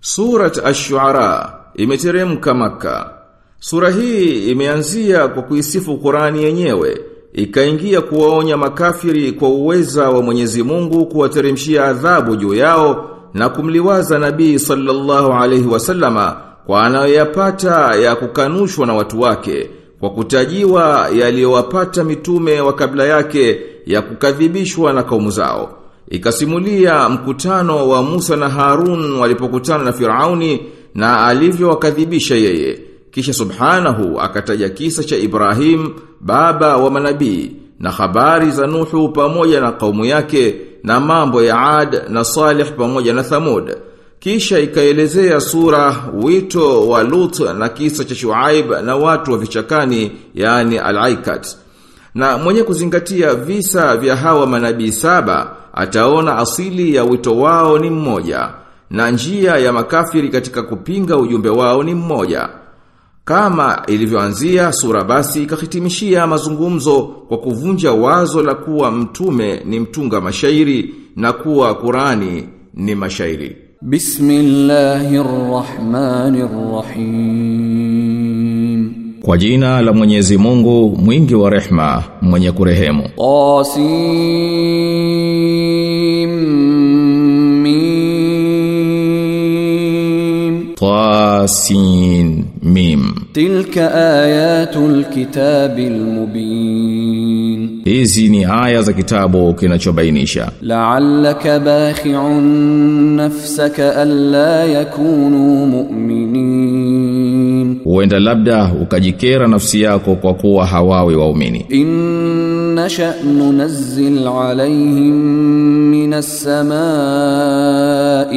Surat Ash-Shu'ara imeteremka maka. Sura hii imeanzia kwa kuisifu Qurani yenyewe, ikaingia kuwaonya makafiri kwa uweza wa Mwenyezi Mungu kuwateremshia adhabu juu yao na kumliwaza Nabii sallallahu alaihi wasallama kwa anayoyapata ya kukanushwa na watu wake, kwa kutajiwa yaliyowapata mitume wa kabla yake ya kukadhibishwa na kaumu zao. Ikasimulia mkutano wa Musa na Harun walipokutana na Firauni na alivyowakadhibisha yeye. Kisha subhanahu akataja kisa cha Ibrahim, baba wa manabii, na habari za Nuhu pamoja na kaumu yake, na mambo ya Ad na Salih pamoja na Thamud. Kisha ikaelezea sura wito wa Lut na kisa cha Shuaib na watu wa vichakani, yani Al-Aikat. Na mwenye kuzingatia visa vya hawa manabii saba, ataona asili ya wito wao ni mmoja, na njia ya makafiri katika kupinga ujumbe wao ni mmoja. Kama ilivyoanzia sura basi ikahitimishia mazungumzo kwa kuvunja wazo la kuwa mtume ni mtunga mashairi na kuwa Qurani ni mashairi. Bismillahirrahmanirrahim. Kwa jina la Mwenyezi Mungu mwingi wa rehma mwenye kurehemu. Qasim Tasin Mim. Tilka ayatul kitabil mubin. Hizi ni aya za kitabu kinachobainisha. La'allaka bakhi'un nafsaka alla yakunu mu'minin huenda labda ukajikera nafsi yako kwa kuwa hawawi waumini. Inna sha'nu nazzil alaihim minas samaa'i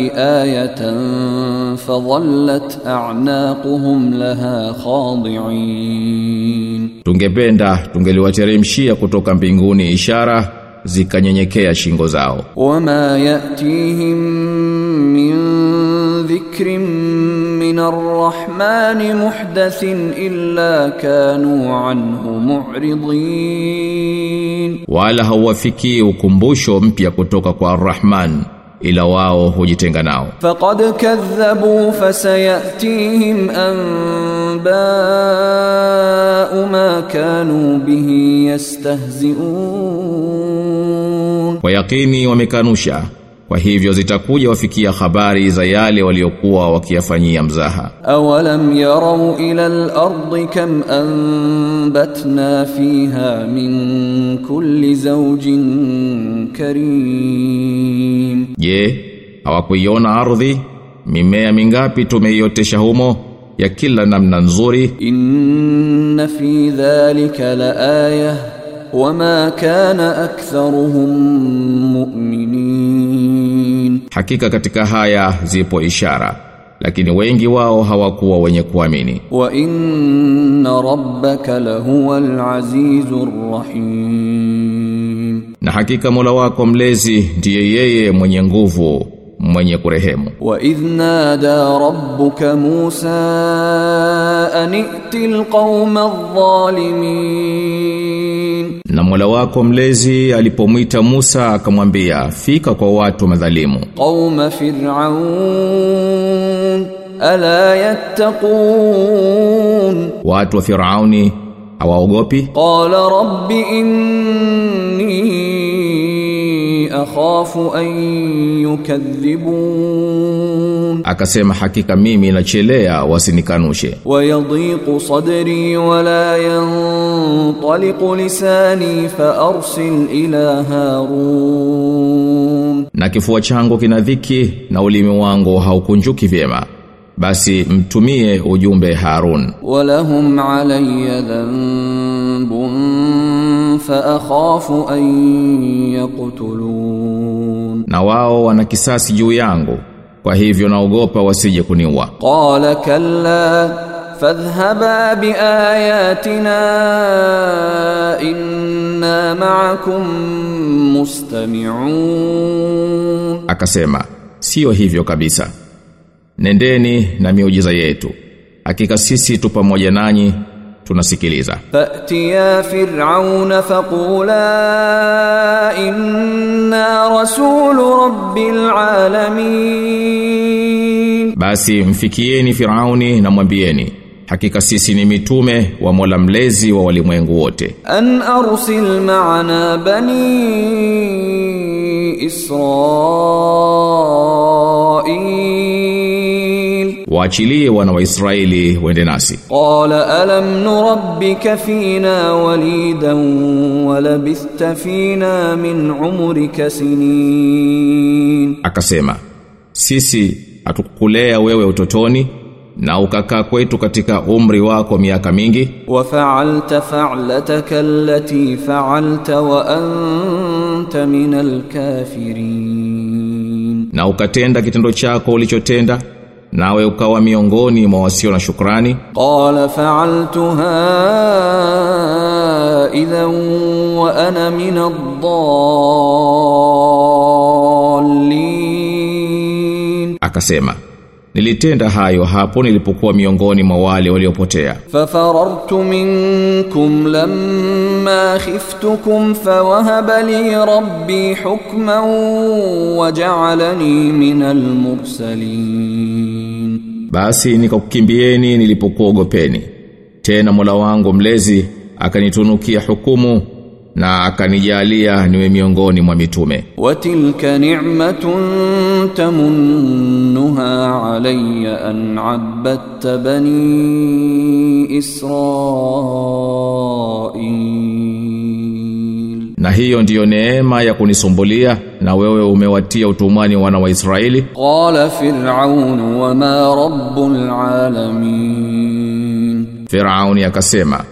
ayatan fadhallat a'naquhum laha khadi'in. Tungependa tungeliwateremshia kutoka mbinguni ishara zikanyenyekea shingo zao. Wama ya'tihim min dhikrin من الرحمن محدث إلا كانوا عنه معرضين Wala hauwafikii ukumbusho mpya kutoka kwa Ar-Rahman ila wao hujitenga nao. فقد كذبوا فسيأتيهم أنباء ما كانوا به يستهزئون Kwa yakini wamekanusha, kwa hivyo zitakuja wafikia habari za yale waliokuwa wakiyafanyia mzaha. Awalam yarau ila al-ard kam anbatna fiha min kulli zawjin karim. Je hawakuiona ardhi mimea mingapi tumeiotesha humo ya kila namna nzuri? Inna fi dhalika la ayah wama kana aktharuhum mu'minin hakika katika haya zipo ishara lakini wengi wao hawakuwa wenye kuamini. Wa inna rabbaka lahuwal azizur rahim. Na hakika Mola wako mlezi ndiye yeye mwenye nguvu mwenye kurehemu. Wa idhna da rabbuka Musa anitil qawma adh-dhalimin na Mola wako mlezi alipomwita Musa akamwambia fika kwa watu madhalimu. Qauma Fir'aun ala yattaqun. Watu wa Firauni hawaogopi? Qala rabbi inni akhafu an yukadhibun, akasema hakika mimi nachelea wasinikanushe. Wayadhiqu sadri wa la yantaliqu lisani fa arsil ila Harun, na kifua changu kina dhiki na ulimi wangu haukunjuki vyema basi mtumie ujumbe Harun. Walahum alayya dhanbun فأخاف أن يقتلون Na wao wana kisasi juu yangu. Kwa hivyo naogopa wasije kuniua. قال كلا فاذهبا بآياتنا إنا معكم مستمعون Akasema, sio hivyo kabisa. Nendeni na miujiza yetu. Hakika sisi tu pamoja nanyi tunasikiliza. Fatia fir'auna faqula inna rasulu rabbil alamin. Basi mfikieni firauni na mwambieni hakika sisi ni mitume wa Mola mlezi wa walimwengu wote. An arsil ma'ana bani israil waachilie wana wa Israeli wende nasi. Qala alam nurabbika fina walidan walabista fina min umrika sinin. Akasema sisi atukulea wewe utotoni na ukakaa kwetu katika umri wako miaka mingi. Wa fa'alta fa'lataka allati fa'alta wa anta minal kafirin. Na ukatenda kitendo chako ulichotenda nawe ukawa miongoni mwa wasio na shukrani. Qala fa'altuha idhan wa ana min akasema Nilitenda hayo hapo nilipokuwa miongoni mwa wale waliopotea. Fafarartu minkum lamma khiftukum fawahaba li rabbi hukman waja'alani minal mursalin. Basi nikakukimbieni nilipokuogopeni. Tena Mola wangu mlezi akanitunukia hukumu na akanijalia niwe miongoni mwa mitume. wa tilka ni'matun tamunnuha alayya an abadta bani Israil, na hiyo ndiyo neema ya kunisumbulia na wewe umewatia utumwani wana wa Israeli. Qala Fir'aun wa ma rabbul alamin, fir'aun yakasema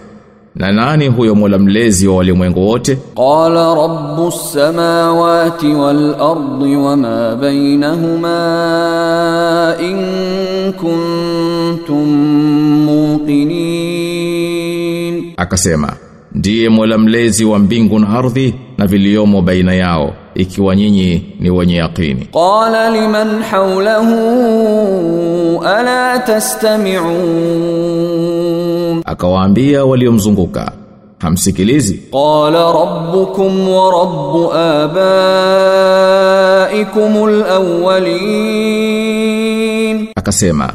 na nani huyo Mola mlezi wa walimwengu wote? Qala rabbus samawati wal ardi wama bainahuma in kuntum muqinin, akasema ndiye Mola mlezi wa mbingu na ardhi na viliomo baina yao ikiwa nyinyi ni wenye yaqini. Qala liman hawlahu ala tastami'un akawaambia waliomzunguka hamsikilizi. Qala rabbukum wa rabb abaikum alawwalin. Akasema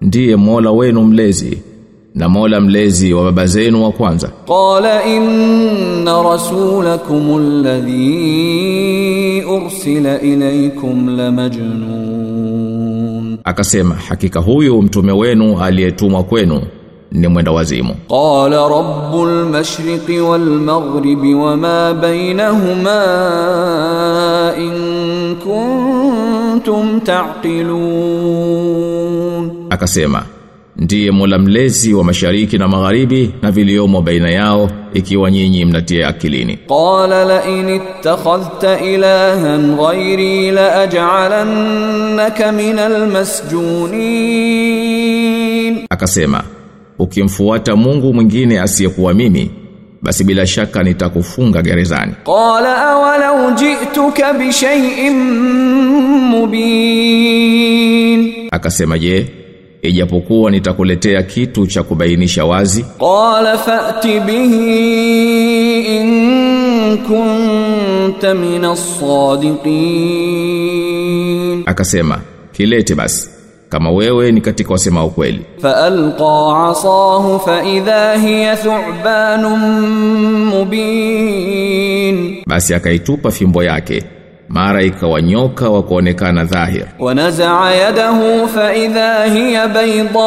ndiye mola wenu mlezi na mola mlezi wa baba zenu wa kwanza. Qala inna rasulakum alladhi ursila ilaykum lamajnun akasema hakika huyu mtume wenu aliyetumwa kwenu ni mwenda wazimu. Qala rabbul mashriqi wal maghribi wama bainahuma in kuntum taqilun, akasema ndiye Mola mlezi wa mashariki na magharibi na viliomo baina yao ikiwa nyinyi mnatia akilini. Qala la in ittakhadhta ilahan ghairi la aj'alannaka minal masjunin, akasema ukimfuata Mungu mwingine asiyekuwa mimi basi bila shaka nitakufunga gerezani. Qala awalau ji'tuka bi shay'in mubin, akasema je, ijapokuwa nitakuletea kitu cha kubainisha wazi. Qala fa'ti bihi in kunta min as-sadiqin, akasema kilete basi kama wewe ni katika wasema ukweli. Faalqa asahu fa idha hiya thu'banun mubin. Basi akaitupa fimbo yake mara ikawanyoka wa kuonekana dhahir. Wanaza'a yadahu fa idha hiya baydha'u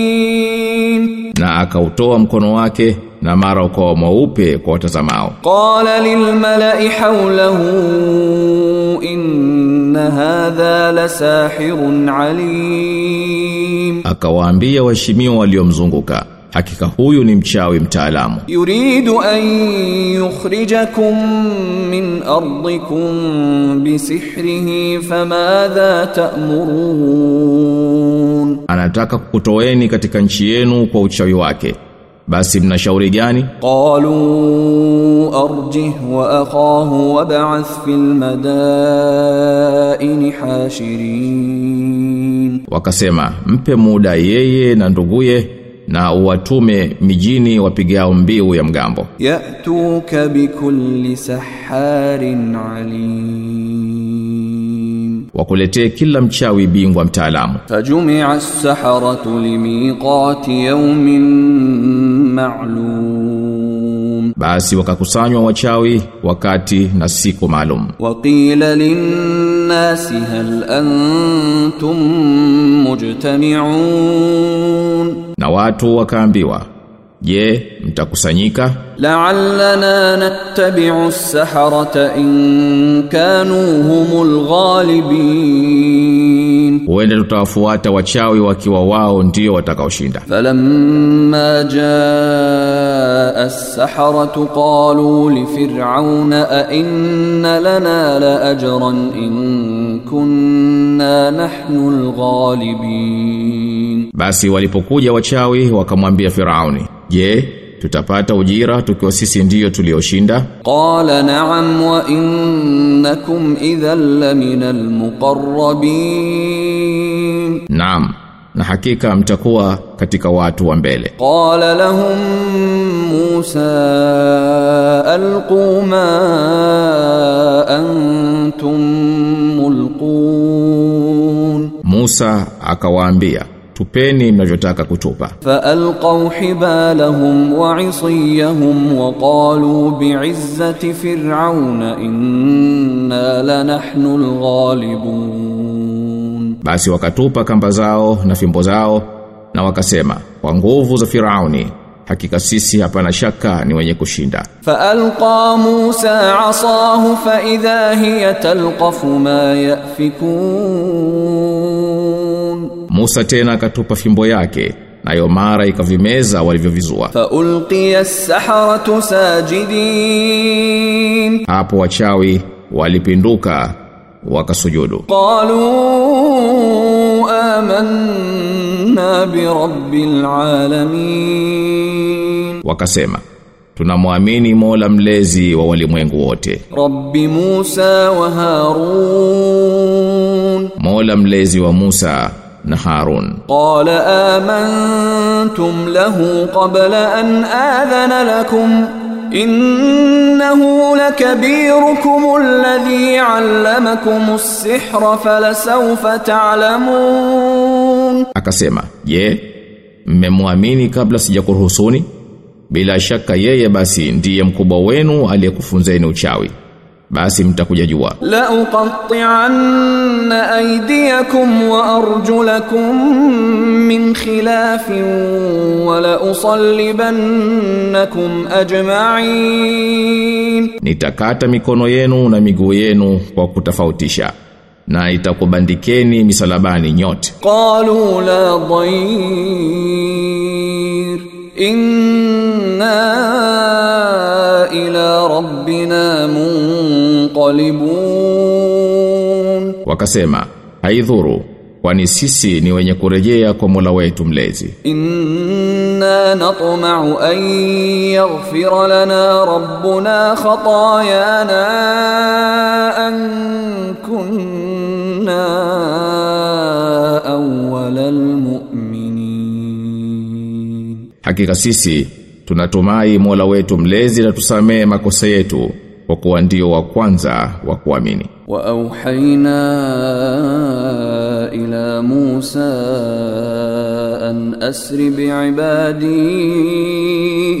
linnadhirin. Na akautoa mkono wake na mara ukawa mweupe kwa watazamao. Qala lilmala'i hawlahu inna hadha lasahirun alim, akawaambia waheshimiwa waliomzunguka hakika huyu ni mchawi mtaalamu. Yuridu an yukhrijakum min ardikum bisihrihi famadha ta'murun, anataka kukutoeni katika nchi yenu kwa uchawi wake basi mnashauri gani? Qalu arjih wa akahu wab'ath fil madaini hashirin. Wakasema mpe muda yeye na nduguye na uwatume mijini wapigao mbiu ya mgambo. Yatuka bikulli saharin alim. Wakuletee kila mchawi bingwa mtaalamu. Tajumia as-saharatu limiqati yawmin ma'lum. Basi wakakusanywa wachawi wakati na siku maalum. Waqila linnasi hal antum mujtami'un. Na watu wakaambiwa je mtakusanyika? La'allana nattabi'u as-saharata in kanu humul ghalibin huenda tutawafuata wachawi wakiwa wao ndio watakaoshinda. Falamma jaa as-saharatu qalu li fir'auna a inna lana la ajran in kunna nahnu al-ghalibin. Basi walipokuja wachawi wakamwambia firauni je tutapata ujira tukiwa sisi ndiyo tulioshinda. Qala na'am wa innakum idhal lamina almuqarrabin naam na hakika mtakuwa katika watu wa mbele. Qala lahum musa alqu ma antum mulqun. Musa akawaambia tupeni mnavyotaka kutupa. Faalqaw hibalahum wa isiyahum wa qalu bi'izzati fir'auna inna lanahnu alghalibun. Basi wakatupa kamba zao na fimbo zao na wakasema kwa nguvu za Firauni hakika sisi hapana shaka ni wenye kushinda. Faalqa musa asahu fa idha hiya talqafu ma yafikun. Musa tena akatupa fimbo yake nayo mara ikavimeza walivyovizua. Fa ulqiya as-saharatu sajidin, hapo wachawi walipinduka wakasujudu. Qalu amanna bi rabbil alamin, wakasema tunamwamini Mola mlezi wa walimwengu wote. Rabbi Musa wa Harun, Mola mlezi wa Musa na Harun. Qala amantum lahu qabla an adhana lakum innahu lakabirukum alladhi 'allamakum as-sihra falasawfa ta'lamun. Akasema, "Je, mmemwamini kabla sijakuruhusuni? Bila shaka yeye basi ndiye mkubwa wenu aliyekufunzeni uchawi." basi mtakuja jua. La uqatti'anna aydiyakum wa arjulakum min khilafin wa la usallibannakum ajma'in. Nitakata mikono yenu na miguu yenu kwa kutofautisha na itakubandikeni misalabani nyote. Qalu la dhair ghalibun wakasema haidhuru kwani sisi ni wenye kurejea kwa Mola wetu mlezi. Inna natma'u an yaghfira lana rabbuna khatayana an kunna awwalal mu'minin. Hakika sisi tunatumai Mola wetu mlezi na tusamee makosa yetu kwa kuwa ndio wa kwanza wa kuamini. Wa auhaina ila Musa an asri biibadi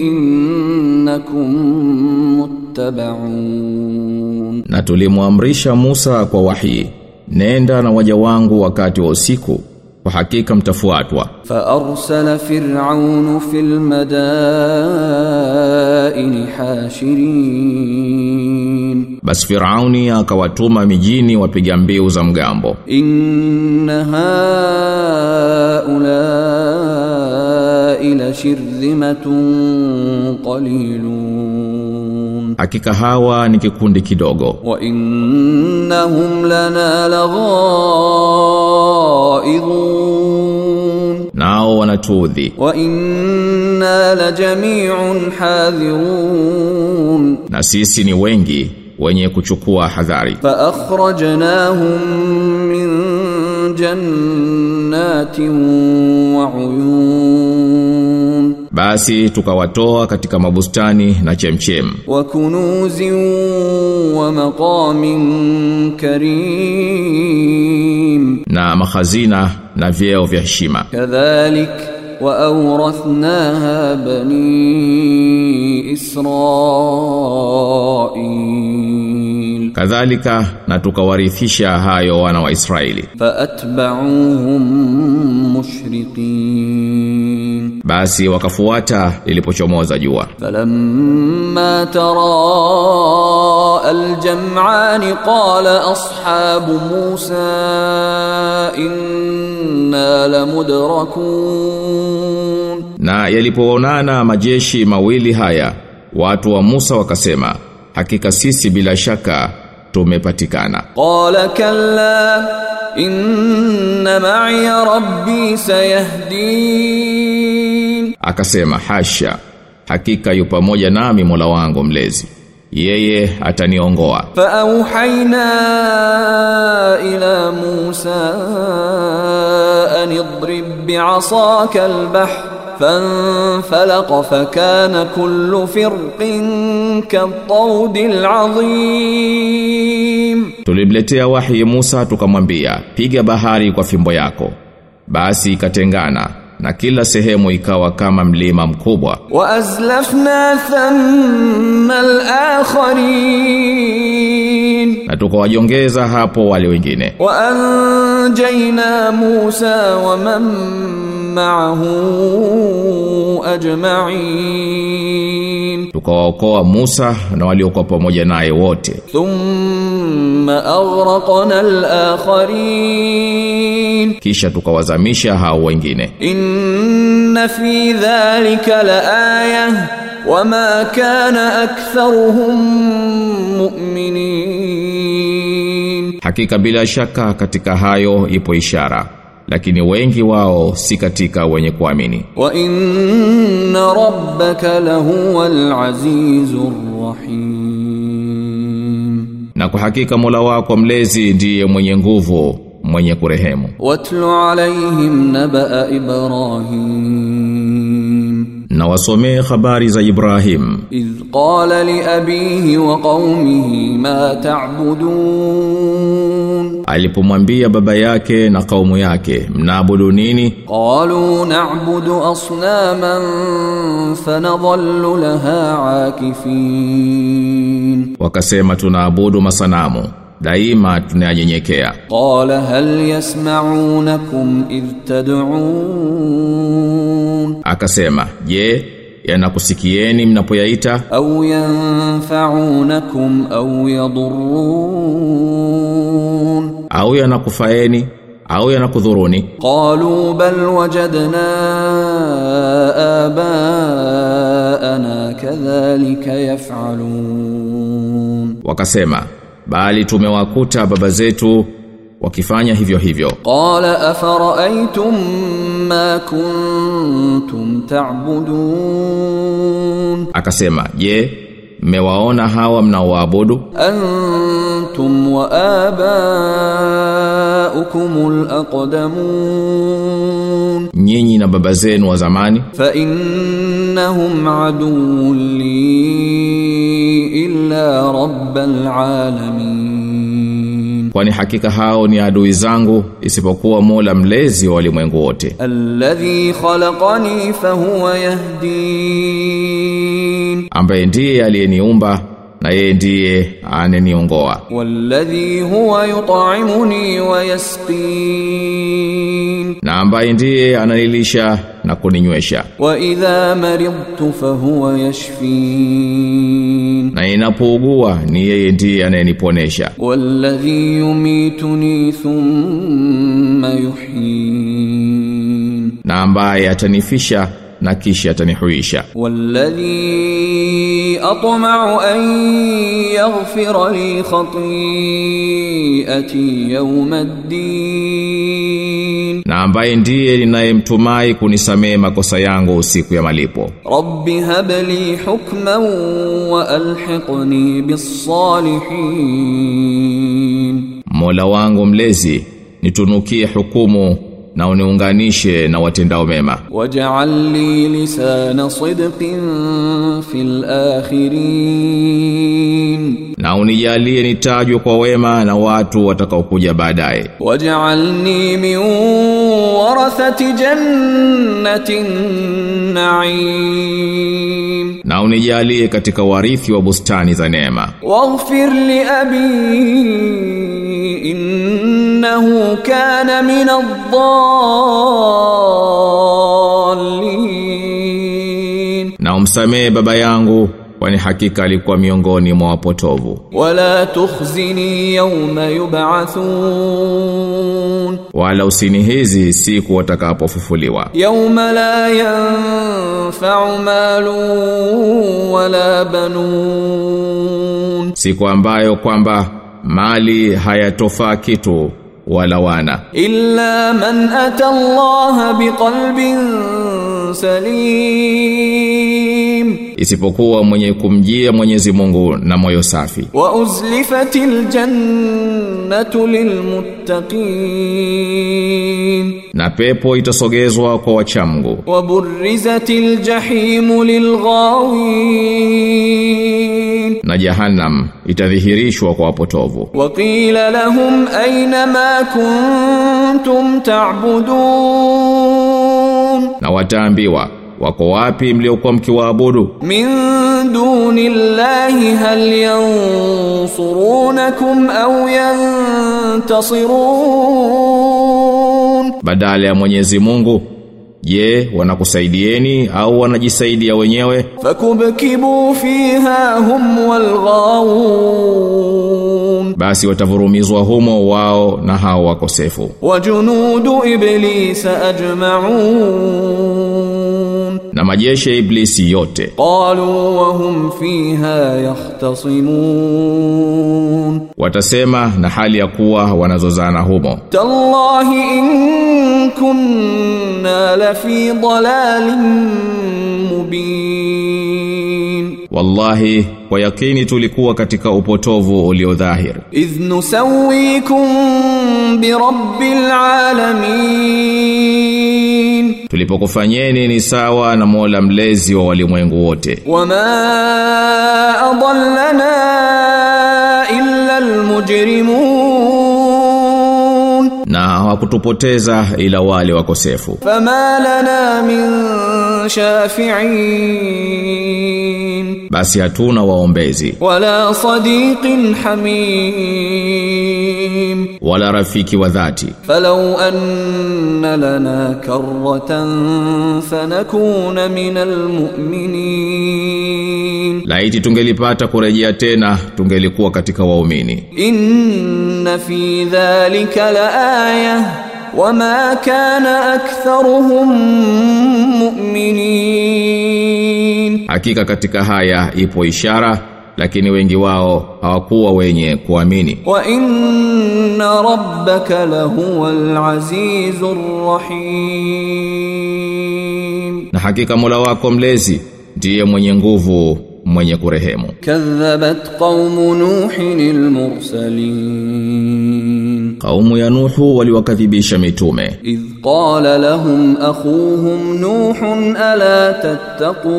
innakum muttabaun, na tulimwamrisha Musa kwa wahi, nenda na waja wangu wakati wa usiku kwa hakika mtafuatwa. Fa arsala fir'aun fil madain hashirin. Bas fir'auni akawatuma mijini wapiga mbiu za mgambo. Inna haula ila shirzimatun qalilun. Hakika hawa ni kikundi kidogo. Wa innahum lana laghaa ghaidhun nao wanatuudhi. Wa inna la jami'un hadhirun na sisi ni wengi wenye kuchukua hadhari. Fa akhrajnahum min jannatin wa uyun basi tukawatoa katika mabustani na chemchem. Wa kunuzi wa maqamin karim. Na mahazina na vyeo vya heshima. Kadhalik wa awrathnaha bani israil. Kadhalika na tukawarithisha hayo wana wa Israeli. Fa atba'uhum mushriqin basi wakafuata lilipochomoza jua. Falamma tara aljam'an qala ashabu musa inna lamudrakun. Na yalipoonana majeshi mawili haya watu wa Musa wakasema hakika sisi bila shaka tumepatikana. Qala kalla inna ma'i rabbi sayahdin Akasema hasha, hakika yu pamoja nami Mola wangu mlezi. Yeye ataniongoa. Fa auhaina ila Musa anidrib bi'asaka al-bahr fa fakana kullu firqin kal-tawdil azim. Tulimletea wahi Musa tukamwambia, piga bahari kwa fimbo yako. Basi ikatengana na kila sehemu ikawa kama mlima mkubwa. Wa azlafna thamma al-akharin. Na tukawajongeza hapo wale wengine. Wa anjayna Musa wa man ma'ahu ajma'in. Tukawaokoa Musa na waliokuwa pamoja naye wote. Thumma aghraqna al-akharin. Kisha tukawazamisha hao wengine. Inna fi dhalika laaya wama kana aktharuhum mu'minin. Hakika bila shaka katika hayo ipo ishara lakini wengi wao si katika wenye kuamini. Wa inna rabbaka lahuwal azizur rahim. Na kwa hakika Mola wako mlezi ndiye mwenye nguvu mwenye kurehemu. Watlu alaihim nabaa ibrahim. Na wasomee habari za Ibrahim. Iz qala li abihi wa qaumihi ma ta'budun alipomwambia baba yake na kaumu yake mnaabudu nini? Qalu na'budu asnaman fanadhallu laha akifin wakasema tunaabudu masanamu daima tunayanyenyekea. Qala hal yasma'unakum id tad'un? Akasema je yeah, Eh, yanakusikieni mnapoyaita. Au yanfa'unakum au yadurun au yanakufaeni au yanakudhuruni. Qalu bal wajadna abaana kadhalika yaf'alun. Wakasema bali tumewakuta baba zetu wakifanya hivyo hivyo. Qala afara'aytum ma kuntum ta'budun? Akasema je mmewaona hawa mnaoabudu? Antum wa abaukumul aqdamun nyinyi na baba zenu wa zamani? Fa innahum aduwwun li illa rabbal alamin kwani hakika hao ni adui zangu isipokuwa Mola mlezi wa walimwengu wote. Alladhi khalaqani fahuwa yahdi ambaye ndiye aliyeniumba na yeye ndiye aneniongoa. Walladhi huwa yut'imuni wa yasqin, na ambaye ndiye ananilisha na kuninywesha. Wa idha maridtu fa huwa yashfin, na inapougua ni yeye ndiye anayeniponesha. Walladhi yumituni thumma yuhyin, na ambaye atanifisha na kisha atanihuisha. Walladhi atma'u an yaghfira li khati'ati yawm ad-din na ambaye ndiye ninayemtumai kunisamehe makosa yangu usiku ya malipo. Rabbi habli hukman wa alhiqni bis salihin mola wangu mlezi nitunukie hukumu na uniunganishe na watendao mema. Waj'al li lisana sidqin fil akhirin, na unijalie nitajwe kwa wema na watu watakaokuja baadaye. Waj'alni min warathati jannatin na'im, na unijalie katika warithi wa bustani za neema. Waghfir li abi innahu kana min ad-dallin, na umsamehe baba yangu kwani hakika alikuwa miongoni mwa wapotovu. Wala tukhzini yawma yub'athun, wala usinihizi siku watakapofufuliwa. Yawma la yanfa'u malun wala banun, siku ambayo kwamba mali hayatofaa kitu wana إلا من أتى الله بقلب سليم. isipokuwa mwenye kumjia Mwenyezi Mungu na moyo safi. Wa uzlifatil jannatu lilmuttaqin, na pepo itasogezwa kwa wachamgu. Wa burrizatil jahimu lilghawin, na jahannam itadhihirishwa kwa wapotovu. Wa qila lahum aina ma kuntum ta'budun, na wataambiwa wako wapi mliokuwa mkiwaabudu? Min dunillahi hal yansurunakum au yantasirun badala ya Mwenyezi Mungu je wanakusaidieni au wanajisaidia wenyewe? Fakubkibu fiha hum walghawun. Basi watavurumizwa humo wao na hao wakosefu. Wajunudu iblis ajma'un na majeshi ya iblisi yote. Qalu wa hum fiha yahtasimun watasema na hali ya kuwa wanazozana humo. Tallahi in kunna la fi dalalin mubin wallahi kwa yakini tulikuwa katika upotovu ulio uliodhahir idh nusawikum bi rabbil alamin tulipokufanyeni ni sawa na Mola mlezi wa walimwengu wote. Wama adallana illa almujrimun na hawakutupoteza ila wale wakosefu. Famalana min shafi'in. Basi hatuna waombezi. Wala sadiqin hamim. Wala rafiki wa dhati. Falau anna lana karratan fanakuna minal mu'minin laiti tungelipata kurejea tena tungelikuwa katika waumini. Inna fi dhalika la laaya wama kana aktharuhum mu'minin. Hakika katika haya ipo ishara lakini wengi wao hawakuwa wenye kuamini. Wa inna rabbaka lahuwal azizur rahim. Na hakika Mola wako mlezi ndiye mwenye nguvu mwenye kurehemu. Kadhabat qaumu Nuhin al-mursalin, qaumu ya Nuhu waliwakadhibisha mitume. Idh qala lahum akhuhum Nuhun ala tattaqun,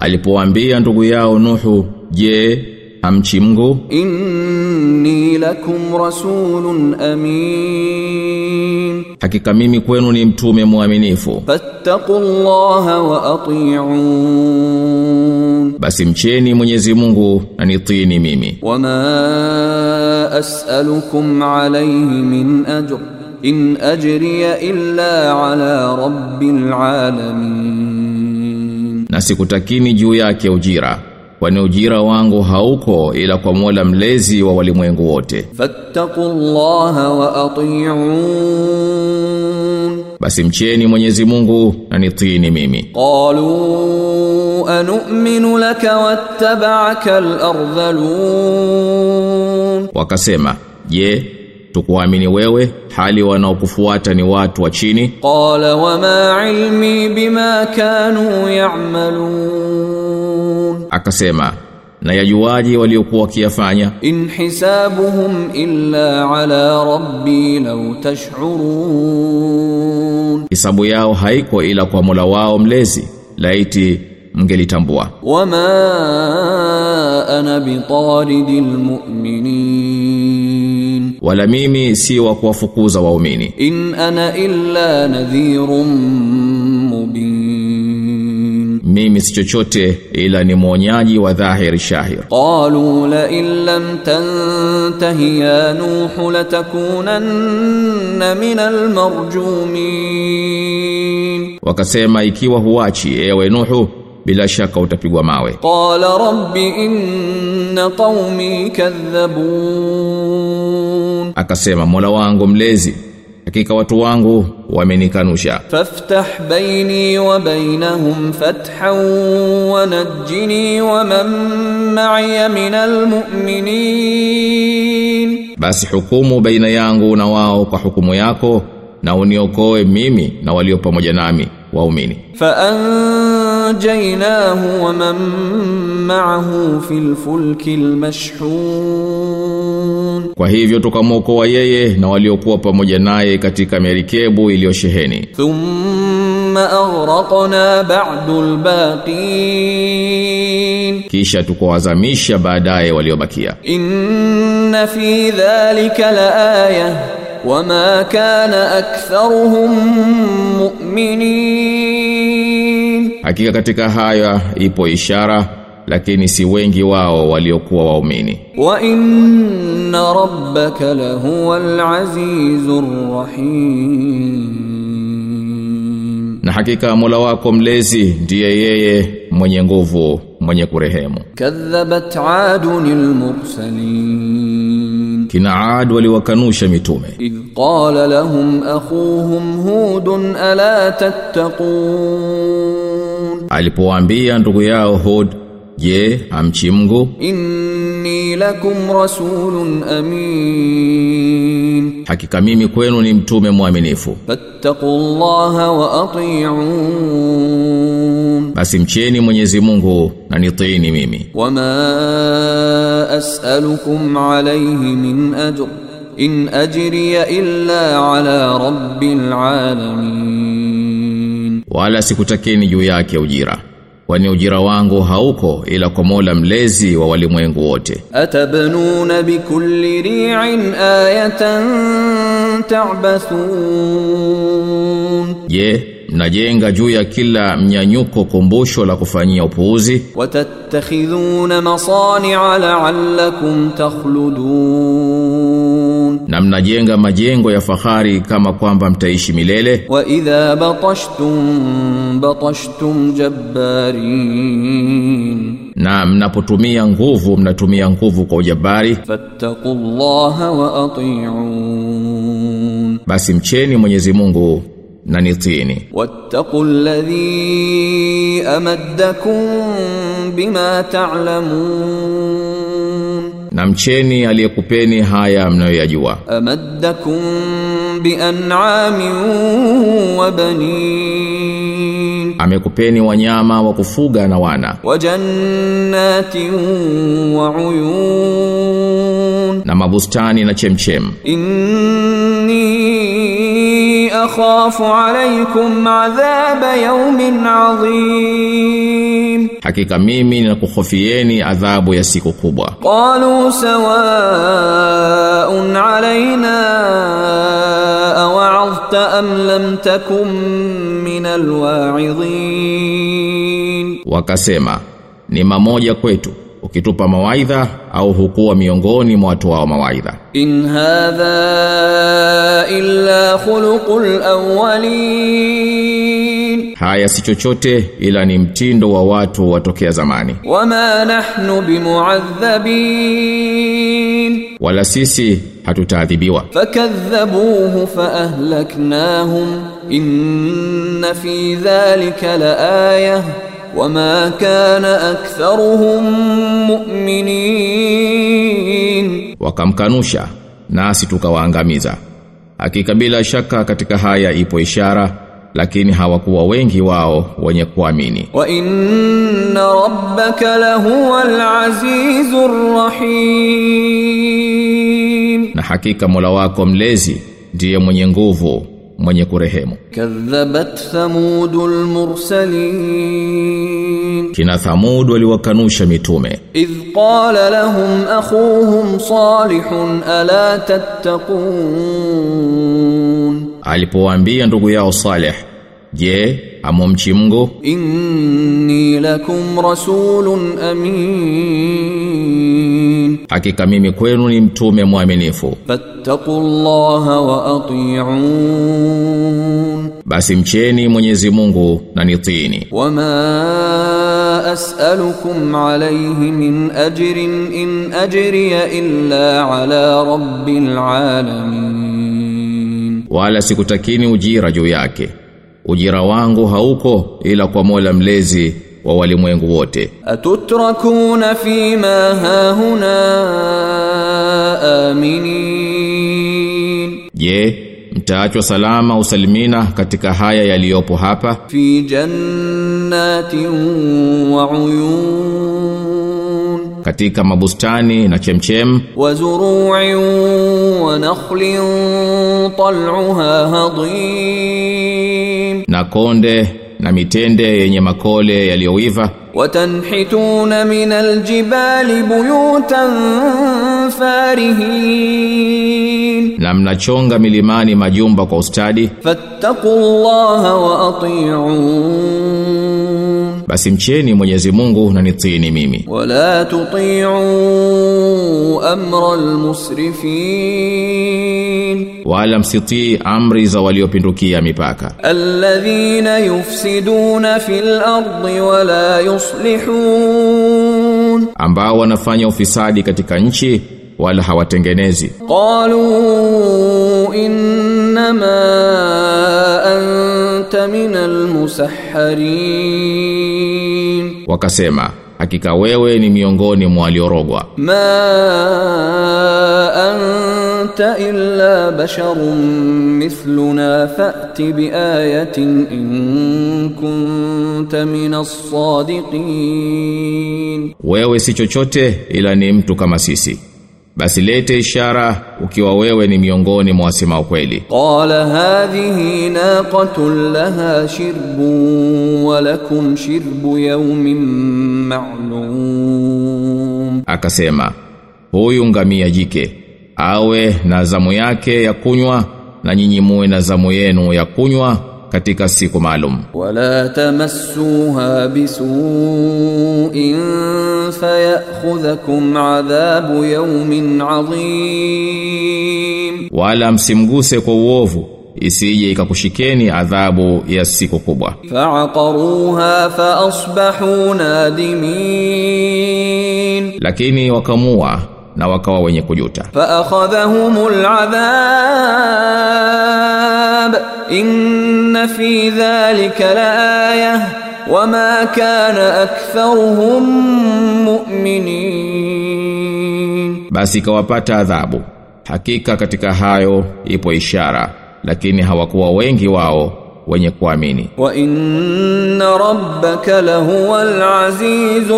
alipoambia ndugu yao Nuhu, je, amchi Mungu. Inni lakum rasulun amin. Hakika mimi kwenu ni mtume mwaminifu. Fattaqullaha wa ati'un. Basi mcheni Mwenyezi Mungu na nitini mimi wama as'alukum alayhi min ajr. In ajriya illa ala rabbil alamin. Na sikutakini juu yake ujira kwani ujira wangu hauko ila kwa Mola mlezi wa walimwengu wote. Fattaqullaha wa ati'un, basi mcheni Mwenyezi Mungu na nitini mimi. Qalu anu'minu laka wattaba'aka al-ardhalun, wakasema je, tukuamini wewe hali wanaokufuata ni watu wa chini? Qala wama ilmi bima kanu ya'malun ya'malun akasema na yajuaji waliokuwa wakiyafanya? In hisabuhum illa ala rabbi law tash'urun. Hisabu yao haiko ila kwa Mola wao mlezi laiti mngelitambua wama ana bitaridil mu'minin. Wala mimi si wa kuwafukuza waumini. In ana illa nadhirun mimi si chochote ila ni mwonyaji wa dhahiri shahir. Qalu la in lam tantahi ya nuh latakunanna min almarjumin wakasema ikiwa huachi ewe nuhu bila shaka utapigwa mawe. Qala rabbi inna qaumi kadhabun. Akasema mola wangu mlezi hakika watu wangu wamenikanusha faftah baini wa bainahum fathan wa najjini wa man ma'iya min almu'minin basi hukumu baina yangu na wao kwa hukumu yako na uniokoe mimi na walio pamoja nami waumini. Fa anjaynahu wa man ma'ahu fil fulki almashhun kwa hivyo tukamwokoa yeye na waliokuwa pamoja naye katika merikebu iliyosheheni. Thumma aghraqna ba'du albaqin Kisha tukawazamisha baadaye waliobakia. Inna fi dhalika laaya wama kana aktharuhum mu'minin. Hakika katika haya ipo ishara lakini si wengi wao waliokuwa waumini. Wa inna rabbaka lahuwal azizur rahim, na hakika Mola wako mlezi ndiye yeye mwenye nguvu mwenye kurehemu. Kadhabat adunil mursalin, kina Ad waliwakanusha mitume. Idh qala lahum akhuhum hudun ala tattaqun, alipowaambia ndugu yao Hud Je, hamchi Mungu? Inni lakum rasulun amin. Hakika mimi kwenu ni mtume mwaminifu. Fattaqullaha wa ati'un. Basi mcheni Mwenyezi Mungu na nitiini mimi. Wama as'alukum alayhi min ajr. In ajriya illa ala rabbil alamin. Wala sikutakeni juu yake ujira kwani ujira wangu hauko ila kwa Mola mlezi wa walimwengu wote. Atabnuna bikulli ri'in ayatan ta'bathun. Je, najenga mnajenga juu ya kila mnyanyuko kumbusho la kufanyia upuuzi watatakhidhuna masani'a la'allakum takhludun تخلدون na mnajenga majengo ya fahari kama kwamba mtaishi milele وإذا بطشتم بطشتم جبارين na mnapotumia nguvu mnatumia nguvu kwa ujabari فاتقوا الله وأطيعون basi mcheni Mwenyezi Mungu na nitiini واتقوا الذي أمدكم بما تعلمون na mcheni aliyekupeni haya mnayoyajua. Amaddakum bi wa banin, amekupeni wanyama wa kufuga na wana. Wa jannatin wa uyun, na mabustani na chemchem. Inni akhafu alaykum adhaba yawmin adhim, hakika mimi ninakuhofieni adhabu ya siku kubwa. Qalu sawaun alaina awa'adhta am lam takum min alwa'idhin, wakasema ni mamoja kwetu ukitupa mawaidha au hukuwa miongoni mwa watu wa mawaidha. In hadha illa khuluqul awwalin. Haya si chochote ila ni mtindo wa watu watokea zamani. Wama nahnu bimuadhabin. Wala sisi hatutaadhibiwa. Fakadhabuhu faahlaknahum inna fi dhalika laayah wama kana aktharuhum mu'minin. Wakamkanusha nasi tukawaangamiza hakika bila shaka katika haya ipo ishara lakini hawakuwa wengi wao wenye kuamini. Wa inna rabbaka lahuwal azizur rahim. Na hakika Mola wako mlezi ndiye mwenye nguvu mwenye kurehemu. Kadhabat thamudul mursalin. Kina Thamud waliwakanusha mitume. Idh qala lahum akhuhum salihun ala tattaqun? Alipowaambia ndugu yao Saleh je amomchi Mungu inni lakum rasulun amin. Hakika mimi kwenu ni mtume mwaminifu. Fattaqullaha wa ati'un. Basi mcheni Mwenyezi Mungu na nitini wama as'alukum alayhi min ajrin in ajriya illa ala rabbil alamin. Wala sikutakini ujira juu yake ujira wangu hauko ila kwa Mola mlezi wa walimwengu wote. Atutrakuna fima hahuna aminin. Je mtaachwa salama usalimina katika haya yaliyopo hapa? Fi jannatin wa uyun. Katika mabustani na chemchem? Wa zuru'in wa nakhlin tal'uha hadim na konde na mitende yenye makole yaliyoiva. Watanhituna min aljibali buyutan farihin. Na mnachonga milimani majumba kwa ustadi. Fattaqullaha wa atiyun basi mcheni Mwenyezi Mungu na nitiini mimi. Wala tuti'u amra almusrifin. Wala msitii amri za waliopindukia mipaka. Alladhina yufsiduna fil ardi wala yuslihun. Ambao wanafanya ufisadi katika nchi wala hawatengenezi. Qalu inma an kunta minal musahharin wakasema hakika wewe ni miongoni mwa waliorogwa. Ma anta illa basharun mithluna fa'ti bi ayatin in kunta minas sadiqin wewe si chochote ila ni mtu kama sisi basi lete ishara ukiwa wewe ni miongoni mwa wasema ukweli. Qala hadhihi naqatun laha shirbu wa lakum shirbu yawmin ma'lum, akasema huyu ngamia jike awe na zamu yake ya kunywa na nyinyi muwe na zamu yenu ya kunywa katika siku maalum. Wala tamassuha bisu'in fayakhudhukum adhabu yawmin adhim wala msimguse kwa uovu isije ikakushikeni adhabu ya siku kubwa. Faqaruha fa asbahu nadimin. Lakini wakamua na wakawa wenye kujuta. Fa akhadhahumul adhab. العذاب إن في ذلك لآية وما كان أكثرهم مؤمنين basi ikawapata adhabu hakika katika hayo ipo ishara lakini hawakuwa wengi wao wenye kuamini وإن ربك لهو العزيز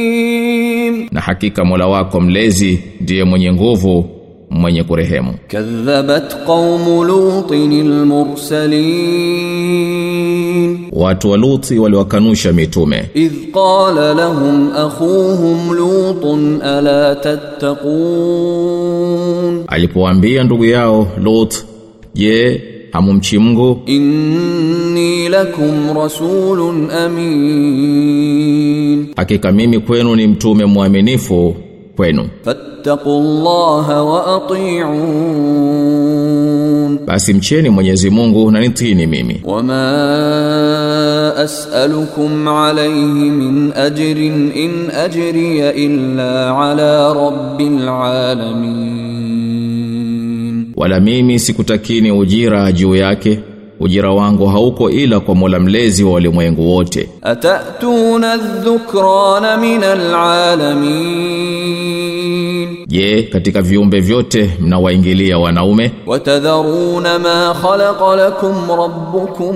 الرحيم na hakika Mola wako mlezi ndiye mwenye nguvu mwenye kurehemu. Kadhabat qaumu Lutin al-mursalin, watu wa Luti waliwakanusha mitume. Idh qala lahum akhuhum Lutun ala tattaqun, Alipoambia ndugu yao Lut, je, hamumchi Mungu? Inni lakum rasulun amin, hakika mimi kwenu ni mtume mwaminifu kwenu. Fat Wattaqullaha wa ati'un. Basi mcheni Mwenyezi Mungu na nitini mimi. Wama as'alukum alayhi min ajrin in ajriya illa ala rabbil alamin. Wala mimi sikutakini ujira juu yake. Ujira wangu hauko ila kwa Mola mlezi wa walimwengu wote. Atatuna dhukrana minal alamin. Je, katika viumbe vyote mnawaingilia wanaume? Watadharuna ma khalaqa lakum rabbukum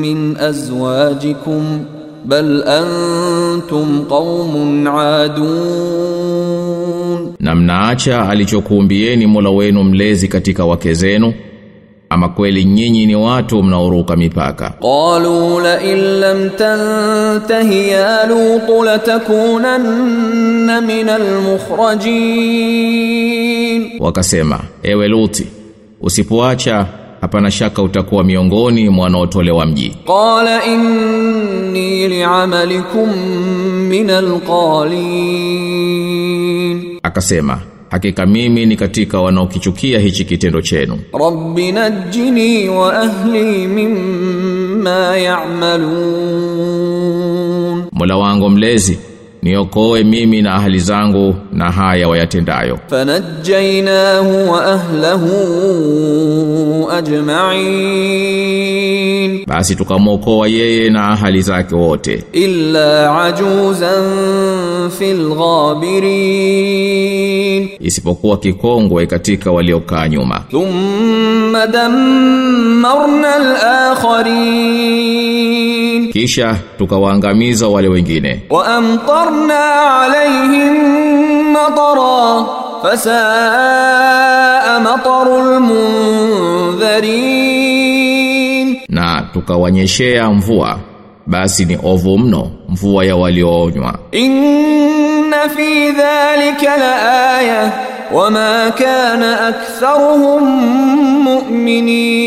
min azwajikum bal antum qaumun adun, na mnaacha alichokuumbieni Mola wenu mlezi katika wake zenu ama kweli nyinyi ni watu mnaoruka mipaka? Qalu la illam tantahi ya lut latakunanna min almukhrajin wakasema ewe luti usipoacha hapana shaka utakuwa miongoni mwa wanaotolewa mji. Qala inni li'amalikum min alqalin akasema hakika mimi ni katika wanaokichukia hichi kitendo chenu. Rabbi najini wa ahli mimma ya'malun. Mola wangu mlezi niokoe mimi na ahli zangu na haya wayatendayo. Fanajjainahu wa ahlihi ajma'in. Basi tukamokoa yeye na ahli zake wote. Illa ajuzan fil ghabirin. Isipokuwa kikongwe katika waliokaa nyuma. Thumma damarna al-akharin. Kisha tukawaangamiza wale wengine. Wa amtar وأمطرنا عليهم مطرا فساء مطر المنذرين na tukawanyeshea mvua basi ni ovu mno mvua ya walioonywa إن في ذلك لآية وما كان أكثرهم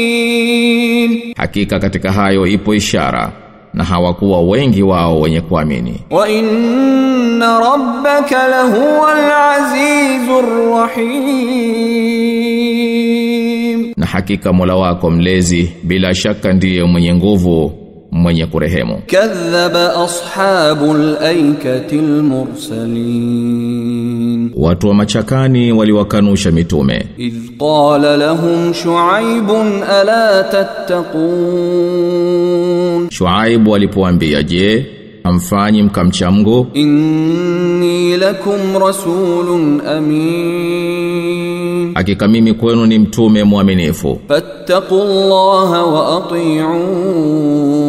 مؤمنين hakika katika hayo ipo ishara na hawakuwa wengi wao wenye kuamini. Wa inna rabbaka lahuwal azizur rahim, na hakika Mola wako mlezi bila shaka ndiye mwenye nguvu mwenye kurehemu. Kadhaba ashabul aikatil mursalin, watu wa machakani waliwakanusha mitume. Idh qala lahum shuaibun ala tattaqun Shuaibu alipoambia je amfanyi mkamcha Mungu inni lakum rasulun amin. Hakika mimi kwenu ni mtume mwaminifu. Fattaqullaha wa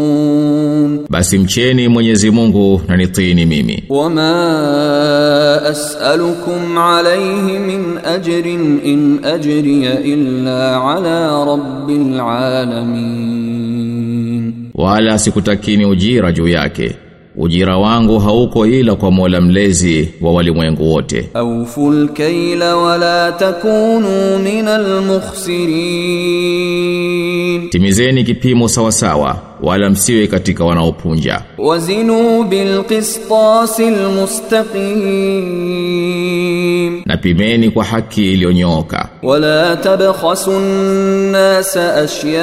ati'un. Basi mcheni Mwenyezi Mungu na nitini mimi. Wama as'alukum alayhi min ajrin in ajri illa ala rabbil alamin wala sikutakini ujira juu yake ujira wangu hauko ila kwa Mola mlezi wa walimwengu wote. Auful kaila wala takunu minal mukhsirin, timizeni kipimo sawa sawa wala msiwe katika wanaopunja. Wazinu bil qistasil mustaqim pimeni kwa haki iliyonyooka. Wala tabkhasun nas ashya'ahum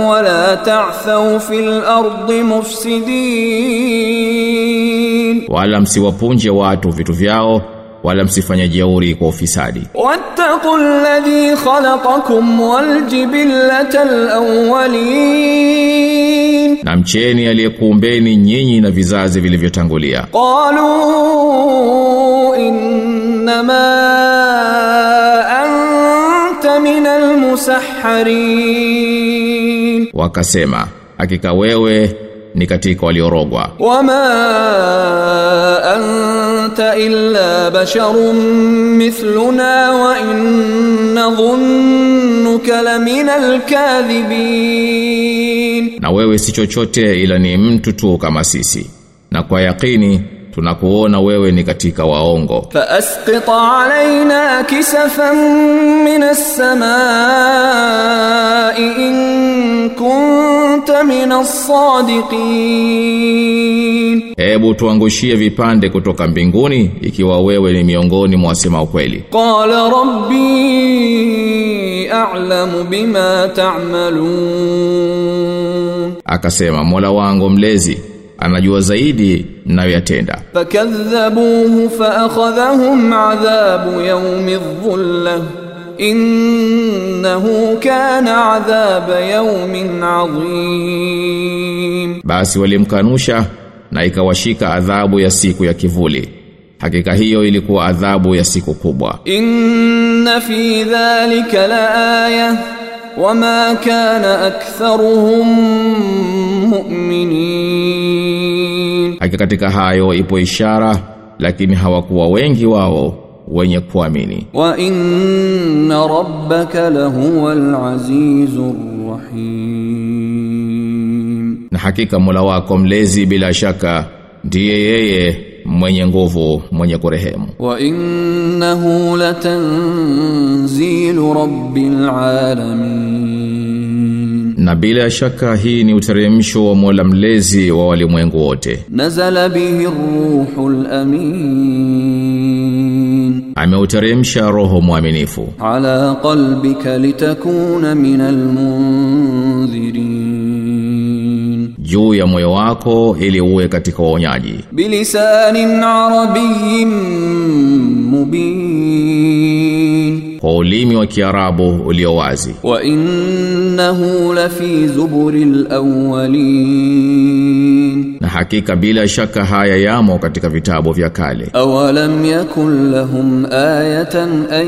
wala ta'thaw fil ardi mufsidin, wala msiwapunje watu vitu vyao wala msifanye jeuri kwa ufisadi. Wattaqul ladhi khalaqakum wal jibillata awwalin na mcheni aliyekuumbeni nyinyi na vizazi vilivyotangulia. Qalu innama anta min almusahharin, wakasema hakika wewe ni katika waliorogwa. Wama anta illa basharun mithluna wa in nadhunnuka lamina alkadhibin na wewe si chochote ila ni mtu tu kama sisi. Na kwa yakini tunakuona wewe ni katika waongo. Fa asqit alaina kisafan min as-samaa'i in kunta min as-sadiqin. Hebu tuangushie vipande kutoka mbinguni ikiwa wewe ni miongoni mwa wasema ukweli. Qala rabbi a'lamu bima ta'malun. Akasema mola wangu mlezi anajua zaidi nayoyatenda fakadhabuhu faakhadhahum adhabu yawmi dhullah innahu kana adhaba yawmin adhim. Basi walimkanusha na ikawashika adhabu ya siku ya kivuli. Hakika hiyo ilikuwa adhabu ya siku kubwa. Inna fi dhalika la aya wama kana aktharuhum mu'minin. Haki katika hayo ipo ishara lakini hawakuwa wengi wao wenye kuamini. Wa inna rabbaka lahuwal azizur rahim. Na hakika Mola wako mlezi bila shaka ndiye yeye mwenye nguvu mwenye kurehemu wa innahu latanzilu rabbil alamin na bila shaka hii ni uteremsho wa Mola mlezi wa walimwengu wote. Nazala bihi ruhul amin, ameuteremsha roho mwaminifu. Ala qalbika litakuna min almunzirin, juu ya moyo wako ili uwe katika waonyaji. Bilisanin arabiyyin mubin kwa ulimi wa Kiarabu ulio wazi. Wa innahu lafi zuburil awwalin. Na hakika bila shaka haya yamo katika vitabu vya kale. Awalam yakun lahum ayatan an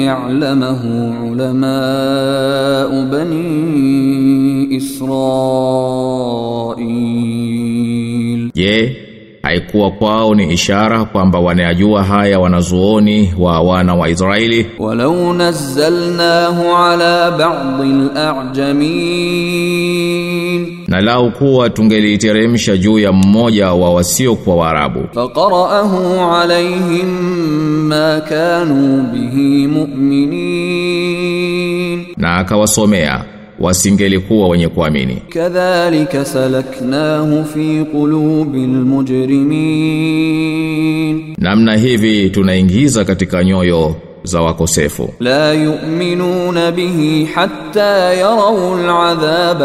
ya'lamahu ulama bani israil. Je yeah haikuwa kwao ni ishara kwamba wanayajua haya wanazuoni wa wana wa Israeli. Walau nazzalnahu ala ba'dil a'jamin. Na lau kuwa tungeliteremsha juu ya mmoja wa wasio kwa Waarabu faqara'ahu alayhim ma kanu bihi mu'minin. Na akawasomea wasingelikuwa wenye kuamini. Kadhalika salaknahu fi qulubil mujrimin, namna hivi tunaingiza katika nyoyo za wakosefu. La yu'minuna bihi hatta yarau al'adhab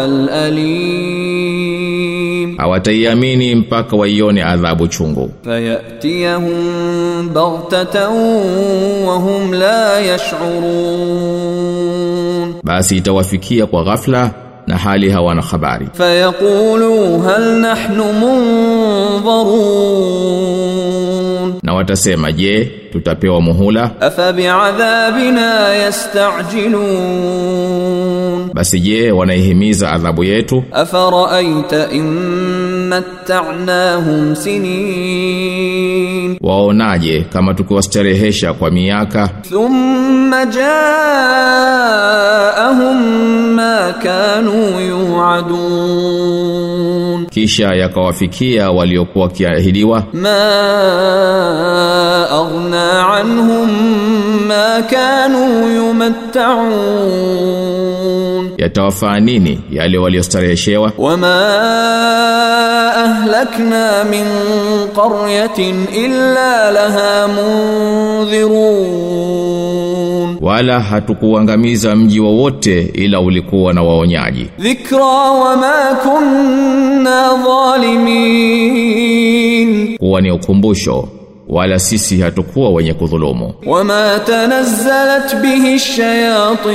al'alim, hawataiamini mpaka waione adhabu chungu. Fayatiyahum baghtatan wa hum la yash'urun basi itawafikia kwa ghafla na hali hawana habari. Fayaqulu hal nahnu munzarun? Na watasema je tutapewa muhula? Afa bi'adhabina yasta'jilun? Basi je wanaihimiza adhabu yetu? Afara'aita in mattanahum sinin, waonaje kama tukiwastarehesha kwa miaka. Thumma jaahum ma kanu yuadun, kisha yakawafikia waliokuwa kiahidiwa. Ma aghna anhum ma kanu yumattaun yatawafaa nini yale waliostareheshewa? Wama ahlakna min qaryatin illa laha mundhirun wala hatukuangamiza mji wowote ila ulikuwa na waonyaji. Dhikra wama kunna zalimin. Kuwa ni ukumbusho wala sisi hatukuwa wenye kudhulumu. Wama tanazzalat bihi shayatin.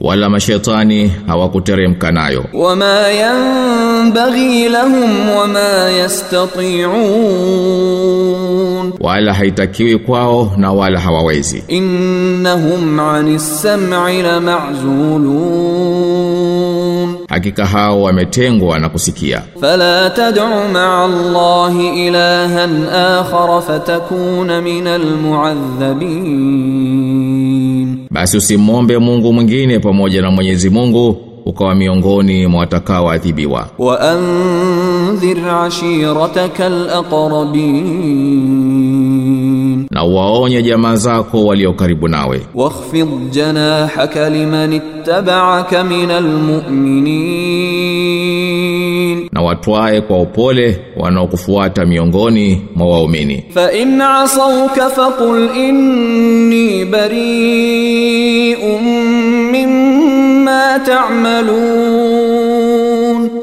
Wala mashaitani hawakuteremka nayo. Wama yanbaghi lahum wama yastati'un. Wala haitakiwi kwao na wala hawawezi. Innahum anis sam'i la hakika hao wametengwa na kusikia. Fala tad'u ma'a allahi ilahan akhar fatakuna min almu'adhdhabin basi usimombe Mungu mwingine pamoja na Mwenyezi Mungu ukawa miongoni mwa watakaoadhibiwa. Wa anzir ashiratakal aqrabin na waonye jamaa zako walio karibu nawe. Wakhfid janahaka liman ittaba'aka min almu'minin na watwae kwa upole wanaokufuata miongoni mwa waumini. Fa in asawka faqul inni bari'un mimma ta'malun.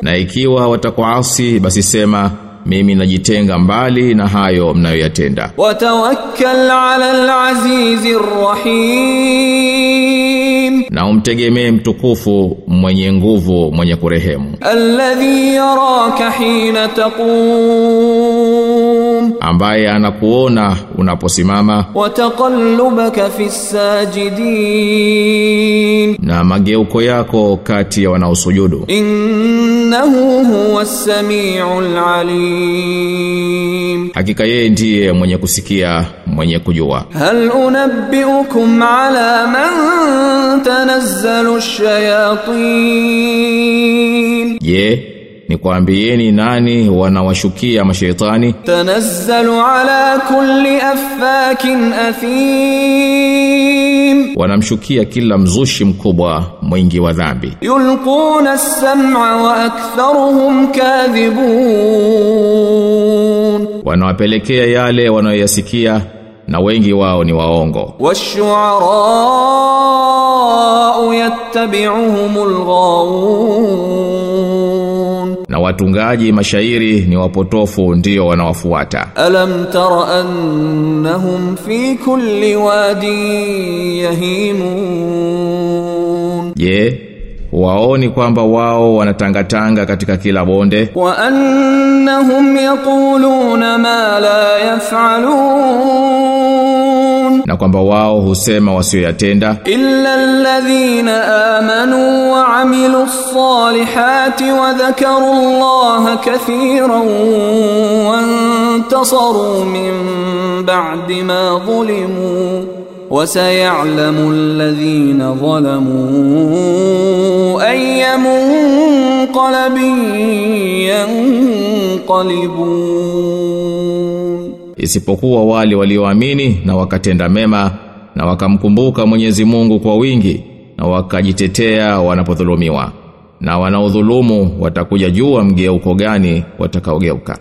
Na ikiwa watakuasi basi sema mimi najitenga mbali na hayo mnayoyatenda. Watawakkal ala al-azizir rahim, na umtegemee mtukufu mwenye nguvu mwenye kurehemu. Alladhi yaraka hina taqum, ambaye anakuona unaposimama. Wataqallubaka fis sajidin, na mageuko yako kati ya wanaosujudu. In innahu huwa samiul alim. Hakika yeye ndiye mwenye kusikia mwenye kujua. Hal unabbiukum ala man tanazzalu ash-shayatin? Je nikwambieni nani wanawashukia mashaitani? Tanazzalu ala kulli affakin athim. Wanamshukia kila mzushi mkubwa mwingi wa dhambi. Yulquna as-sam'a wa aktharuhum kadhibun. Wanawapelekea yale wanayoyasikia na wengi wao ni waongo. Washu'ara yattabi'uhumul ghawun na watungaji mashairi ni wapotofu ndio wanawafuata. Alam tara annahum fi kulli wadi yahimun. Je yeah, waoni kwamba wao wanatangatanga katika kila bonde? Wa annahum yaquluna ma la yaf'alun. na kwamba wao husema wasioyatenda illa alladhina amanu wa amilu ssalihati wa dhakaru Allah kathiran wa intasaru min ba'di ma zulimu وسيعلم الذين ظلموا أي منقلب ينقلبون isipokuwa wale walioamini na wakatenda mema na wakamkumbuka Mwenyezi Mungu kwa wingi na wakajitetea wanapodhulumiwa. Na wanaodhulumu watakuja jua mgeuko gani watakaogeuka